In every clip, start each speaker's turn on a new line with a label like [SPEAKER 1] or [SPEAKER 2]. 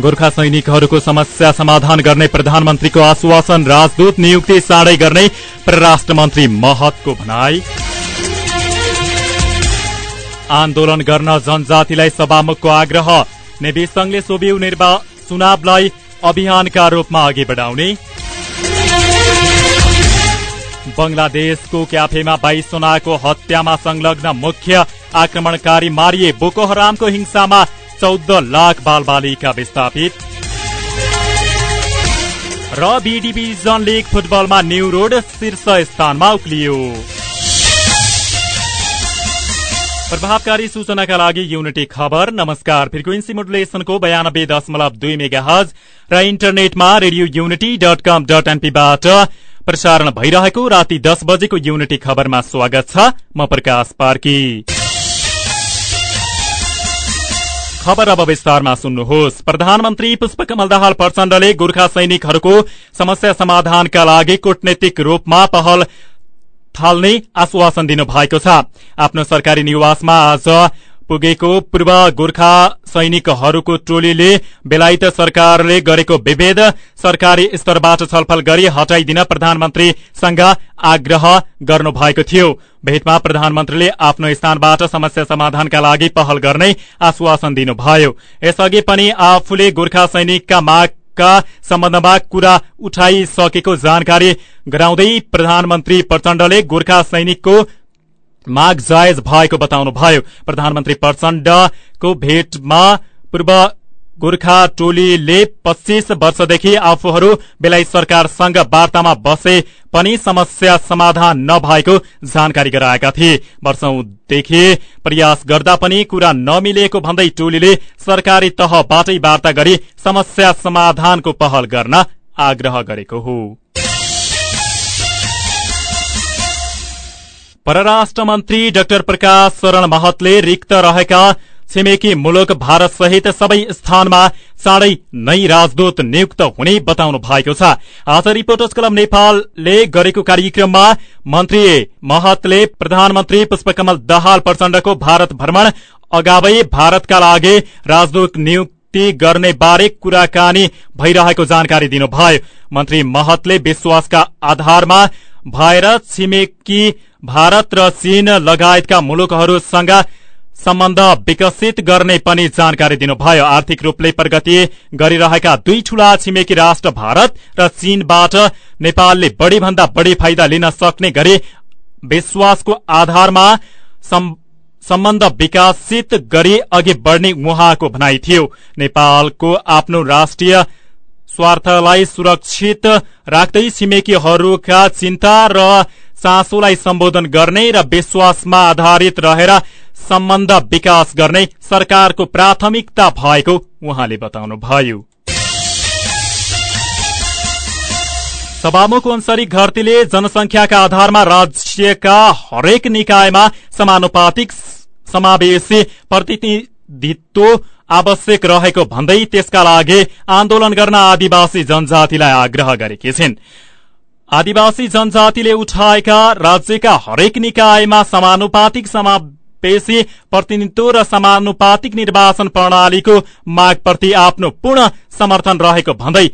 [SPEAKER 1] गोर्खा सैनिकहरूको समस्या समाधान गर्ने प्रधानमन्त्रीको आश्वासन राजदूत नियुक्ति चाँडै गर्ने परराष्ट्र मन्त्री महतको भनाई। आन्दोलन गर्न जनजातिलाई सभामुखको आग्रह नेवी संघले सोभियु चुनावलाई अभियानका रूपमा अघि बढाउने। बंगलादेशको क्याफेमा बाइसोनाको हत्यामा संलग्न मुख्य आक्रमणकारी मारिए बोको हरामको हिंसामा चौध लाख बालबालिका विस्थापित। र बी डिभिजन लिग फुटबलमा न्यू रोड शीर्ष स्थानमा उक्लियो। प्रभावकारी सूचनाका लागि युनिटी खबर नमस्कार। फ्रिक्वेन्सी मोडुलेसनको बयानब्बे दशमलव दुई मेगा हज र इन्टरनेटमा radio unity dot com dot एनपीबाट प्रसारण भइरहेको राति दस बजेको युनिटी खबरमा स्वागत छ। म प्रकाश पार्की। खबर अब विस्तारमा सुन्नुहोस्। प्रधानमन्त्री पुष्पकमल दाहाल प्रचण्डले गोर्खा सैनिकहरूको समस्या समाधानका लागि कूटनैतिक रूपमा पहल थाल्ने आश्वासन दिनु भएको छ। आफ्नो सरकारी निवासमा आज पुगेको पूर्व गोर्खा सैनिकहरूको टोलीले बेलायत सरकारले गरेको विभेद सरकारी स्तरबाट छलफल गरी हटाइदिन प्रधानमन्त्रीसँग आग्रह गर्नु भएको थियो। भेटमा प्रधानमन्त्रीले आफ्नो स्थानबाट समस्या समाधानका लागि पहल गर्ने आश्वासन दिनुभयो। यसअघि पनि आफूले गोर्खा सैनिकका माग का सम्बन्धमा कुरा उठाइसकेको जानकारी गराउँदै प्रधानमन्त्री प्रचण्डले गोर्खा सैनिकको माग जायज भएको बताउनुभयो प्रधानमन्त्री प्रचण्डको भेटमा पूर्व गोर्खा टोलीले पच्चीस वर्षदेखि आफूहरू बेलायत सरकारसँग वार्तामा बसे पनि समस्या समाधान नभएको जानकारी गराएका थिए। वर्षौंदेखि प्रयास गर्दा पनि कुरा नमिलेको भन्दै टोलीले सरकारी तहबाटै वार्ता गरी समस्या समाधानको पहल गर्न आग्रह गरेको हो। परराष्ट्र मन्त्री डाक्टर प्रकाश शरण महतले रिक्त रहेका छिमेकी मुलुक भारत सहित सबै स्थानमा चाँडै नै राजदूत नियुक्त हुने बताउनु भएको छ। आज रिपोर्टर्स क्लब नेपालले गरेको कार्यक्रममा मन्त्री महतले प्रधानमन्त्री पुष्पकमल दाहाल प्रचण्डको भारत भ्रमण अगावै भारतका लागि राजदूत नियुक्ति गर्ने बारे कुराकानी भइरहेको जानकारी दिनुभयो। मन्त्री महतले विश्वासका आधारमा भएर छिमेकी भारत र चीन लगायतका मुलुकहरूसँग सम्बन्ध विकसित गर्ने पनि जानकारी दिनुभयो। आर्थिक रूपले प्रगति गरिरहेका दुई ठूला छिमेकी राष्ट्र भारत र चीनबाट नेपालले बढ़ी भन्दा बढ़ी फाइदा लिन सक्ने गरी विश्वासको आधारमा सम्बन्ध विकसित गरी अघि बढ़ने उहाँको भनाइ थियो। नेपालको आफ्नो राष्ट्रिय स्वार्थलाई सुरक्षित राख्दै छिमेकीहरूका चिन्ता र चासोलाई सम्बोधन गर्ने र विश्वासमा आधारित रहेर सम्बन्ध विकास गर्ने सरकारको प्राथमिकता भएको उहाँले बताउनुभयो। सभामुख अन्सरी घरतीले जनसंख्याका आधारमा राज्यका हरेक निकायमा समानुपातिक समावेशी प्रतिनिधित्व आवश्यक रहेको भन्दै त्यसका लागि आन्दोलन गर्न आदिवासी जनजातिलाई आग्रह गरेकी छिन्। आदिवासी जनजातिले उठाएका राज्यका हरेक निकायमा समानुपातिक समावेशी प्रतिनिधित्व र समानुपातिक निर्वाचन प्रणालीको मागप्रति आफ्नो पूर्ण समर्थन रहेको भन्दै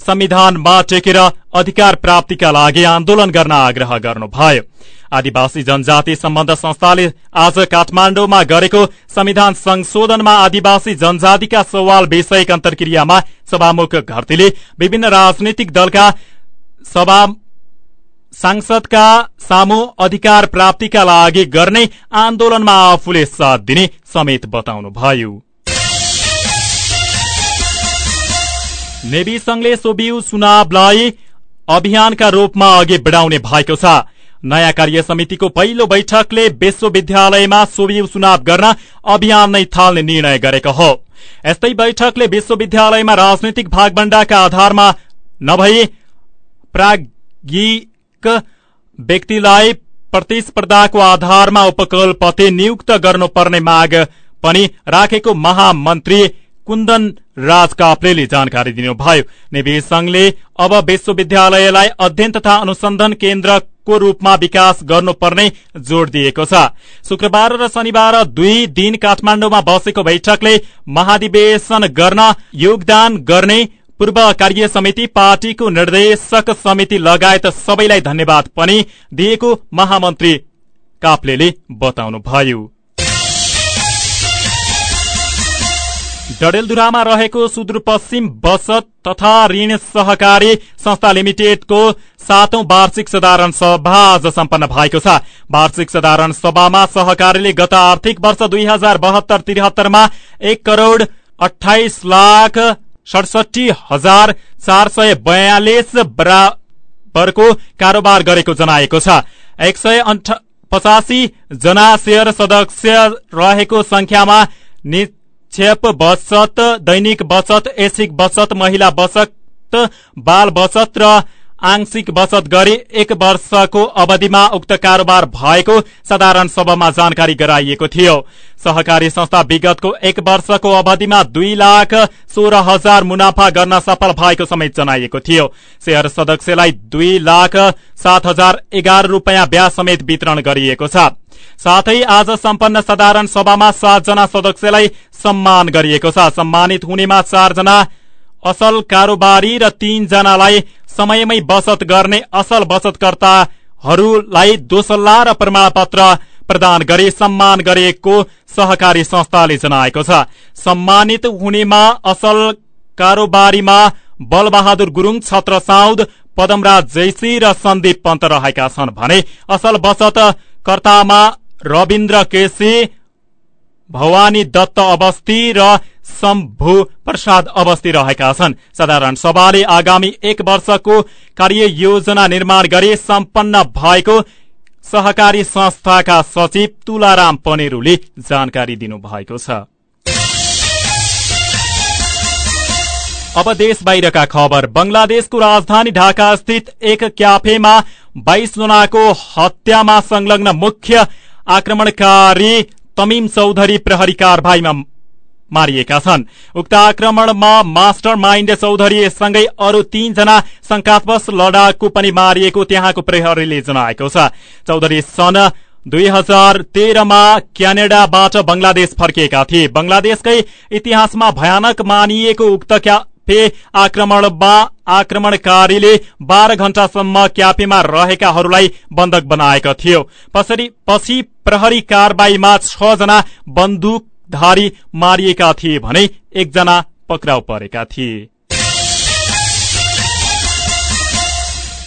[SPEAKER 1] संविधानमा टेकेर अधिकार प्राप्तिका लागि आन्दोलन गर्न आग्रह गर्नुभयो। आदिवासी जनजाति सम्बन्ध संस्थाले आज काठमाण्डुमा गरेको संविधान संशोधनमा आदिवासी जनजातिका सवाल विषयक अन्तर्क्रियामा सभामुख घरतीले विभिन्न राजनैतिक दलका सभा सांसदका सामु अधिकार प्राप्तिका लागि गर्ने आन्दोलनमा आफूले साथ दिने समेत बताउनुभयो। नेवी संघले सोबियु चुनावलाई अभियानका रूपमा अघि बढाउने भएको छ। नयाँ कार्य समितिको पहिलो बैठकले विश्वविद्यालयमा सोबियु चुनाव गर्न अभियान नै थाल्ने निर्णय गरेको हो। यस्तै बैठकले विश्वविद्यालयमा राजनैतिक भागभण्डाका आधारमा नभई प्राज्ञिक व्यक्तिलाई प्रतिस्पर्धाको आधारमा उपकुलपति नियुक्त गर्नुपर्ने माग पनि राखेको महामन्त्री कुन्दन राज काप्लेले जानकारी दिनुभयो। नेवी संघले अब विश्वविद्यालयलाई अध्ययन तथा अनुसन्धान केन्द्र को रूपमा विकास गर्नुपर्ने जोड़ दिएको छ। शुक्रबार र शनिबार दुई दिन काठमाण्डुमा बसेको बैठकले महाधिवेशन गर्न योगदान गर्ने पूर्व कार्य समिति पार्टीको निर्देशक समिति लगायत सबैलाई धन्यवाद पनि दिएको महामन्त्री काप्लेले बताउनुभयो। डडेलधुरामा रहेको सुदूरपश्चिम बचत तथा ऋण सहकारी संस्था लिमिटेडको सातौं वार्षिक साधारण सभा आज सम्पन्न भएको छ। वार्षिक साधारण सभामा सहकारीले गत आर्थिक वर्ष दुई हजार बहत्तर त्रिहत्तरमा एक करोड़ अठाइस लाख सडसठी हजार चार सय बयालिस बराबरको कारोबार गरेको जनाएको छ। एक सय पचासी जना शेयर सदस्य रहेको संख्यामा निक्षेप बचत दैनिक बचत एसिक बचत महिला बचत बाल बचत र आंशिक बचत गरी एक वर्षको अवधिमा उक्त कारोबार भएको साधारण सभामा जानकारी गराइएको थियो। सहकारी संस्था विगतको एक वर्षको अवधिमा दुई लाख सोह्र हजार मुनाफा गर्न सफल भएको समेत जनाइएको थियो। शेयर सदस्यलाई दुई लाख सात हजार एघार रूपियाँ ब्याज समेत वितरण गरिएको छ। साथै आज सम्पन्न साधारण सभामा सातजना सदस्यलाई सम्मान गरिएको छ। सम्मानित हुनेमा चारजना असल कारोबारी र तीनजनालाई समयमै बचत गर्ने असल बचतकर्ताहरूलाई दोसल्ला र प्रमाणपत्र प्रदान गरी सम्मान गरिएको सहकारी संस्थाले जनाएको छ। सम्मानित हुनेमा असल कारोबारीमा बलबहादुर गुरूङ छत्र साउद पदमराज जैसी र सन्दीप पन्त रहेका छन् भने असल बचतकर्तामा रविन्द्र केसी भवानी दत्त अवस्थी र शम्भु प्रसाद अवस्थी रहेका छन्। साधारण सभाले आगामी एक वर्षको कार्य योजना निर्माण गरी सम्पन्न भएको सहकारी संस्थाका सचिव तुलाराम पनेरूले जानकारी दिनुभएको छ। अब देश बाहिरका खबर। बंगलादेशको राजधानी ढाका स्थित एक क्याफेमा बाइस जनाको हत्यामा संलग्न मुख्य आक्रमणकारी तमिम चौधरी प्रहरी कारवाहीमा मारिएका छन्। उक्त आक्रमणमा मास्टर माइन्ड चौधरी सँगै अरू तीनजना शंकास्पद लडाकु पनि मारिएको त्यहाँको प्रहरीले जनाएको छ। चौधरी सन् दुई हजार तेह्रमा क्यानेडाबाट बंगलादेश फर्किएका थिए। बंगलादेशकै इतिहासमा भयानक मानिएको उक्त क्याफे आक्रमणमा आक्रमणकारीले बाह्र घण्टासम्म क्याफेमा रहेकाहरूलाई बन्धक बनाएको थियो। पछि प्रहरी कारवाहीमा छ जना बन्दुक धारी मारिएका थिए भने एकजना पक्राउ परेका थिए।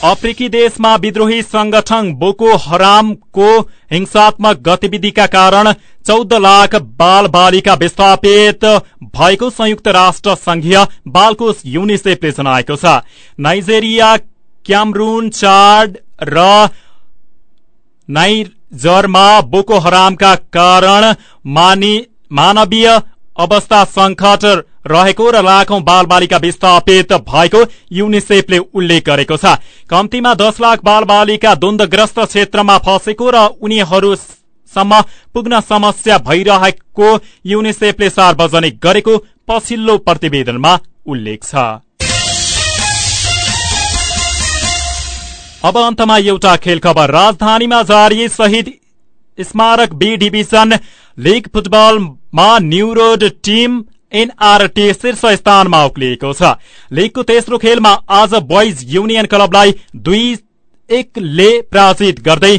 [SPEAKER 1] अफ्रिकी देशमा विद्रोही संगठन बोको हरामको हिंसात्मक गतिविधिका कारण चौध लाख बाल बालिका विस्थापित भएको संयुक्त राष्ट्र संघीय बालकोष युनिसेफले जनाएको छ। नाइजेरिया क्यामरून चाड र नाइजरमा बोको हरामका कारण मानि मानवीय अवस्था संकट रहेको र लाखौं बाल बालिका विस्थापित भएको युनिसेफले उल्लेख गरेको छ। कम्तीमा दश लाख बाल बालिका द्वन्दग्रस्त क्षेत्रमा फँसेको र उनीहरूसम्म पुग्न समस्या भइरहेको युनिसेफले सार्वजनिक गरेको पछिल्लो प्रतिवेदनमा उल्लेख छ। अब अन्तमा एउटा खेल खबर राजधानीमा जारी शहीद स्मारक बी डिभिजन लिग फुटबलमा न्युरोड टिम एनआरटी शीर्ष स्थानमा उक्लिएको छ। लिगको तेस्रो खेलमा आज बोइज युनियन क्लबलाई दुई एकले पराजित गर्दै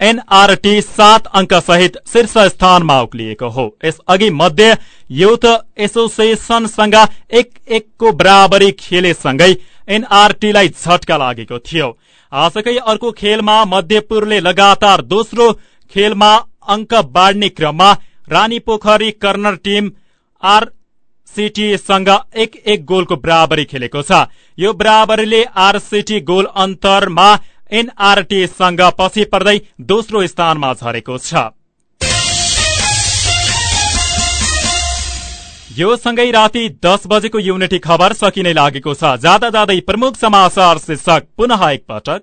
[SPEAKER 1] एनआरटी सात अङ्क सहित शीर्ष स्थानमा उक्लिएको हो। यसअघि मध्य युथ एसोसिएसनसँग एक एकको बराबरी खेलेसँगै एनआरटीलाई झट्का लागेको थियो। आजकै अर्को खेलमा मध्यपुरले लगातार दोस्रो खेलमा अङ्क बाँड्ने क्रममा रानी पोखरी कर्नर टिम आरसिटीसँग एक एक गोलको बराबरी खेलेको छ। यो बराबरीले आरसिटी गोल अन्तरमा एनआरटीसँग पछि पर्दै दोस्रो स्थानमा झरेको छ। यो सँगै राति दस बजेको युनिटी खबर सकिने लागेको छ। जाँदा जाँदै प्रमुख समाचार शीर्षक पुनः एकपटक।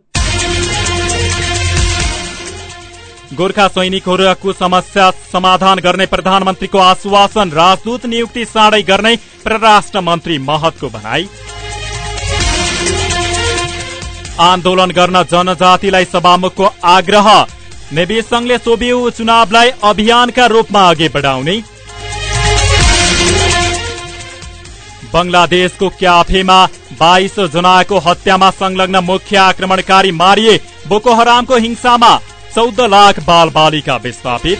[SPEAKER 1] गोर्खा सैनिकहरूको समस्या समाधान गर्ने प्रधानमन्त्रीको आश्वासन राजदूत नियुक्ति चाँडै गर्ने परराष्ट्र मन्त्री महतको भनाई। आन्दोलन गर्न जनजातिलाई सभामुखको आग्रह नेवी संघले सोभियु चुनावलाई अभियानका रूपमा अघि बढाउने। बंगलादेशको क्याफेमा बाइस जनाको हत्यामा संलग्न मुख्य आक्रमणकारी मारिए बोको हरामको हिंसामा चौध लाख बाल बालिका विस्थापित।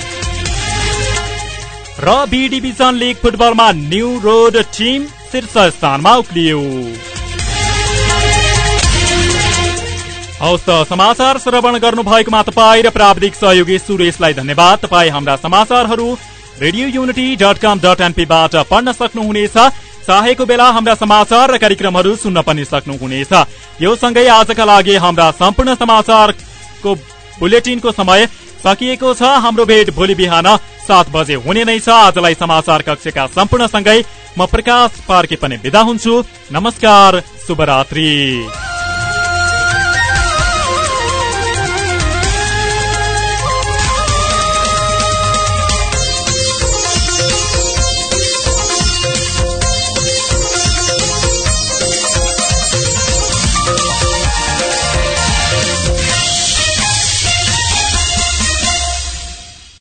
[SPEAKER 1] र बी डिभिजन लिग फुटबलमा न्यू रोड टिम शीर्ष स्थानमा उक्लियो। हौस् समाचार श्रवण गर्नु भएकोमा तपाईँ र प्राविधिक सहयोगी सुरेशलाई धन्यवाद। तपाईँ हाम्रा समाचारहरू radio unity dot com dot एनपीबाट पढ्न सक्नुहुनेछ। चाहेको बेला हाम्रा समाचार र कार्यक्रमहरू सुन्न पनि सक्नुहुनेछ। यो सँगै आजका लागि हाम्रा सम्पूर्ण समाचारको बुलेटिनको समय सकिएको छ। हाम्रो भेट भोलि बिहान सात बजे हुने नै छ। आजलाई समाचार कक्षका सम्पूर्ण सँगै म प्रकाश पार्के पनि विदा हुन्छु। नमस्कार शुभरात्री।